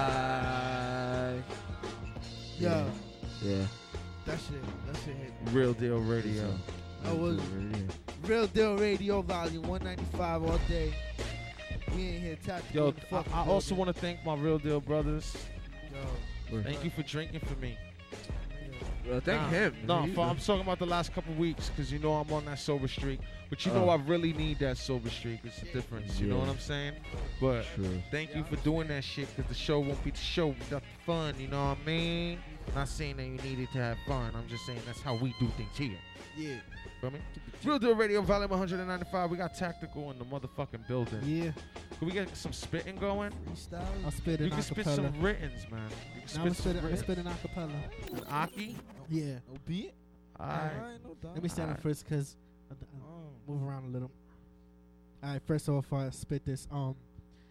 Goodbye. Yo, Yeah. that shit, that shit hit me. Real deal radio. That was Real Deal Radio Volume 195 all day. We ain't here tactical. Yo, I, I also want to thank my real deal brothers. Yo, Thank you for drinking for me. Well, thank Nah, him. No, He's for, a- I'm uh, talking about the last couple weeks because you know I'm on that sober streak. But you know Oh. I really need that sober streak. It's the difference. You know what I'm saying? But True. thank you for doing that shit because the show won't be the show without the fun. You know what I mean? Not saying that you needed to have fun. I'm just saying that's how we do things here. yeah. Feel me? Real Deal Radio, volume 195. We got tactical in the motherfucking building. Yeah. Can we get some spitting going? Freestyle. I'll spit You in can spit some writtens, man. You can Now I'm spit some spit, I'm writtens. spit in acapella. An Aki? Yeah. No beat? Alright. Alright, no. Let me stand up Alright. first because Oh. move around a little. All right, first off, I spit this. Um,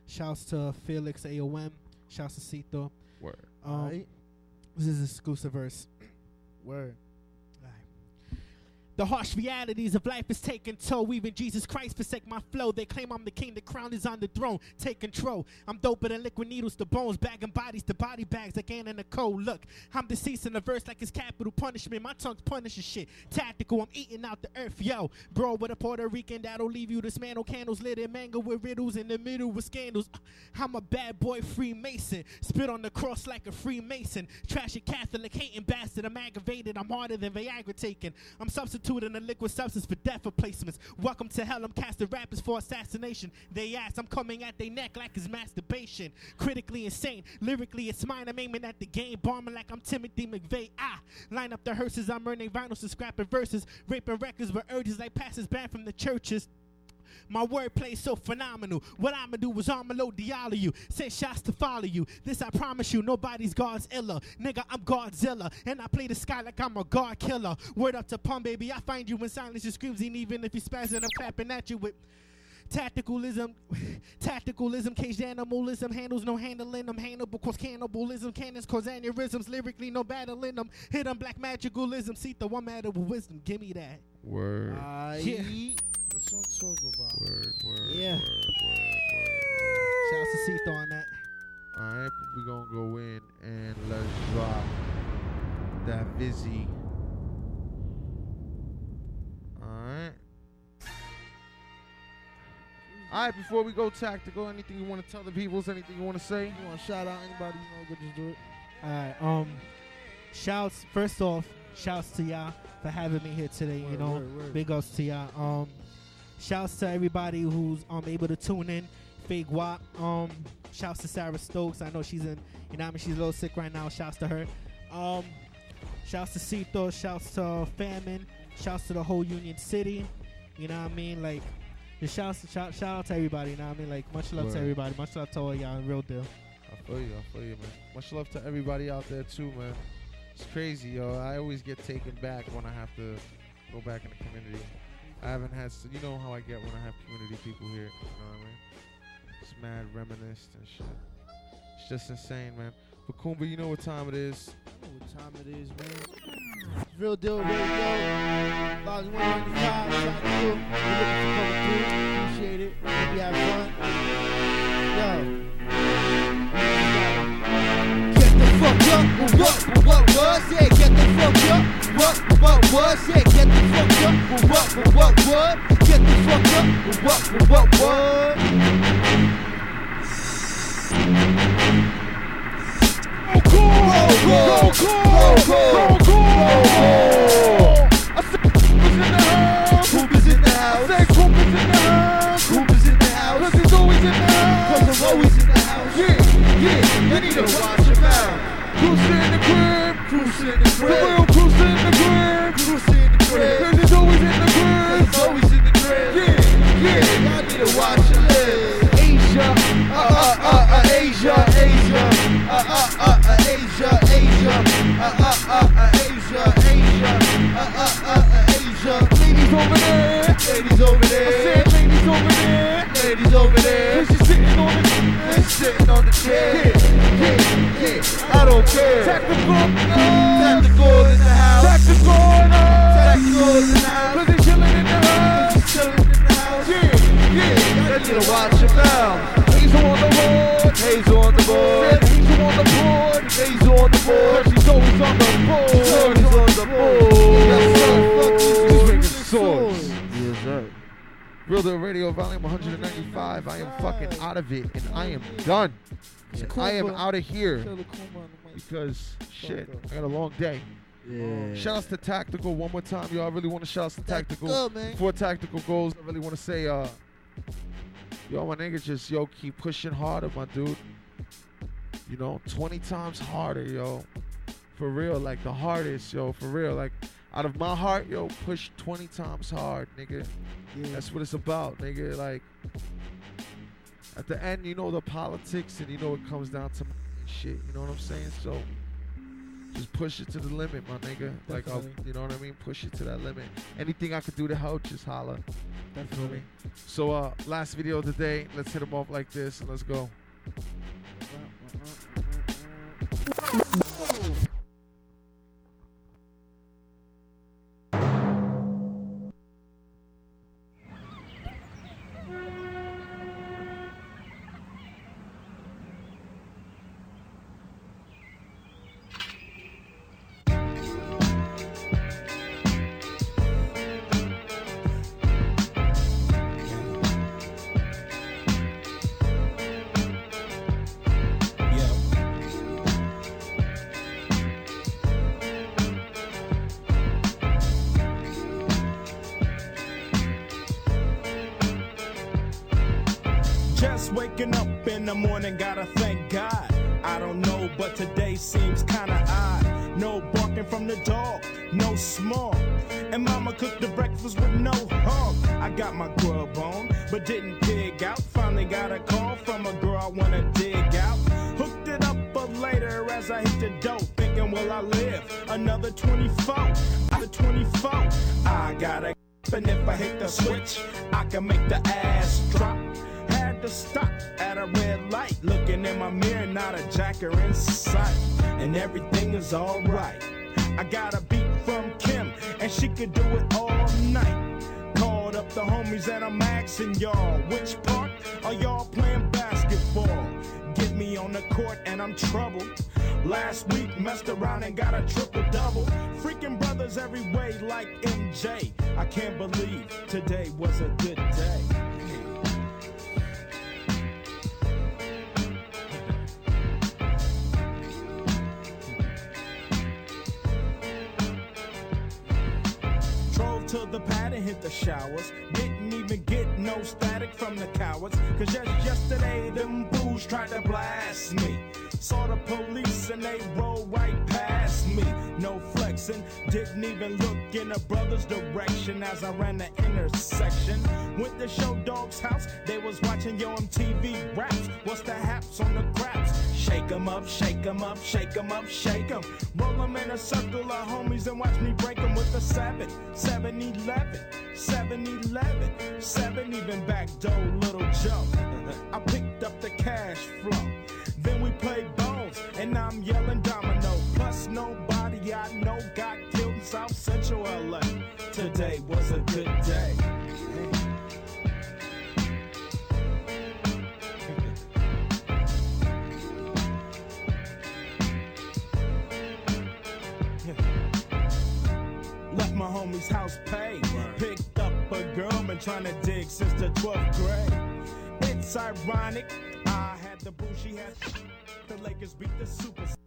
shouts to Felix AOM. Shouts to Cito. Word. Um, Alright. this is exclusive verse. Word. The harsh realities of life is taking toll. Even Jesus Christ forsake my flow. They claim I'm the king, the crown is on the throne. Take control. I'm doper than liquid needles to bones, bagging bodies to body bags again in the cold. Look, I'm deceased in the verse like it's capital punishment. My tongue's punishing shit. Tactical, I'm eating out the earth, yo. Bro, with a Puerto Rican that'll leave you dismantle candles lit in mango with riddles in the middle with scandals. Uh, I'm a bad boy Freemason. Spit on the cross like a Freemason. Trashy Catholic hating bastard. I'm aggravated. I'm harder than Viagra taking. I'm substituting a liquid substance for death replacements. Welcome to hell. I'm casting rappers for assassination. They ask, I'm coming at their neck like it's masturbation. Critically insane. Lyrically, it's mine. I'm aiming at the game. Bombing like I'm Timothy McVeigh. I line up the hearses. I'm earning vinyls and scrapping verses. Raping records with urges like passes banned from the churches. My wordplay so phenomenal. What I'ma do is I'ma load the all of you. Send shots to follow you. This I promise you, nobody's God's illa. Nigga, I'm Godzilla. And I play the sky like I'm a God killer. Word up to Pun, baby. I find you in silence, you screams, and even if you spazzing, I'm clapping at you with. Tacticalism, tacticalism, caged animalism, handles no handling them, handleable cause cannibalism, cannons cause aneurysms, lyrically no battling them, hit 'em black magicalism, see the one matter with wisdom, give me that. Word. Yeah. What I'm about. Word, word, Yeah. word, word, word, Shouts to Cito on that. Alright, we're gonna go in and let's drop that Vizzy. Alright. Alright, before we go tactical, anything you want to tell the peoples, anything you want to say? You want to shout out anybody you know? Just do it. All right. Um, shouts. First off, shouts to y'all for having me here today. you know, word, word. big ups to y'all. Um, shouts to everybody who's um able to tune in. Fake Wap. Um, shouts to Sara Stokes. I know she's in. You know, I mean, she's a little sick right now. Shouts to her. Um, shouts to Cito. Shouts to Famine. Shouts to the whole Union City. You know what I mean? Like, just shouts, shout, shout out to everybody. You know what I mean? Like, much love Word. to everybody. Much love to all y'all. Real deal. I feel you, I feel you, man. Much love to everybody out there too, man. It's crazy, yo. I always get taken back when I have to go back in the community. I haven't had, you know how I get when I have community people here. You know what I mean? It's mad reminisced and shit. It's just insane, man. But Kumba, you know what time it is. I know what time it is, man. Real deal radio. Volume 195. Shout out to you. We're looking for. Appreciate it. Hope you have fun. Yo. Get the fuck up. What, what was? Yeah, get the fuck up. What, what was? Yeah, get the fuck up. What, what was? Get the fuck up. What, what was? Roll call! Roll call! I said Cooper's in the house. I said Cooper's in the house. Cooper's in the house. Cause always in the house. I'm always in the house. Yeah, yeah. You need to watch him out. Cruise in the crib. Cruise in the crib. The real sitting on the chair. Yeah, yeah, yeah. I don't care. Tactical. Tactical in the house. Tactical in the house. Tactical in the house. Cause he's chilling in the house. Chilling in the house. Yeah, yeah. Need to watch him now. Deal Radio, volume 195. I am fucking out of it, and I am done. I am out of here Tell the Kumba on the mic. because shit, I got a long day. Yeah. Shout outs to Tactical one more time, yo. I really want to shout outs to Tactical. Tactical. Before Tactical goes, I really want to say, uh, yo, my nigga, just yo, keep pushing harder, my dude. You know, 20 times harder, yo. For real, like the hardest, yo. For real, like out of my heart, yo, push 20 times hard, nigga. Yeah. That's what it's about, nigga. Like at the end, you know the politics, and you know it comes down to shit. You know what I'm saying? So just push it to the limit, my nigga. Like, I'll, you know what I mean? Push it to that limit. Anything I could do to help, just holla. Definitely. So, uh, last video of the day. Let's hit them off like this, and let's go. In the got a beat from Kim, and she could do it all night. Called up the homies, and I'm asking y'all, which part are y'all playing basketball? Get me on the court, and I'm troubled. Last week, messed around and got a triple double. Freaking brothers every way, like MJ. I can't believe today was a good day. The pad and hit the showers. Didn't even get no static from the cowards. Cause just yesterday, them fools tried to blast me. Saw the police and they rolled right past me. No flexing, didn't even look in a brother's direction as I ran the intersection. Went to Show Dog's house, they was watching Yo MTV raps. What's the haps on the craps? Shake 'em up, shake 'em up, shake 'em up, shake 'em. Roll 'em in a circle of homies and watch me break 'em with a 7, 7 11, 7 11, 7 even back door, little Joe. I picked up the cash flow. Then we played bones, and I'm yelling domino. Plus, nobody I know got killed in South Central LA. Today was a good day. Left my homie's house paid. Picked up a girl, been trying to dig since the 12th grade. It's ironic. The boo, she had the Lakers beat the Super.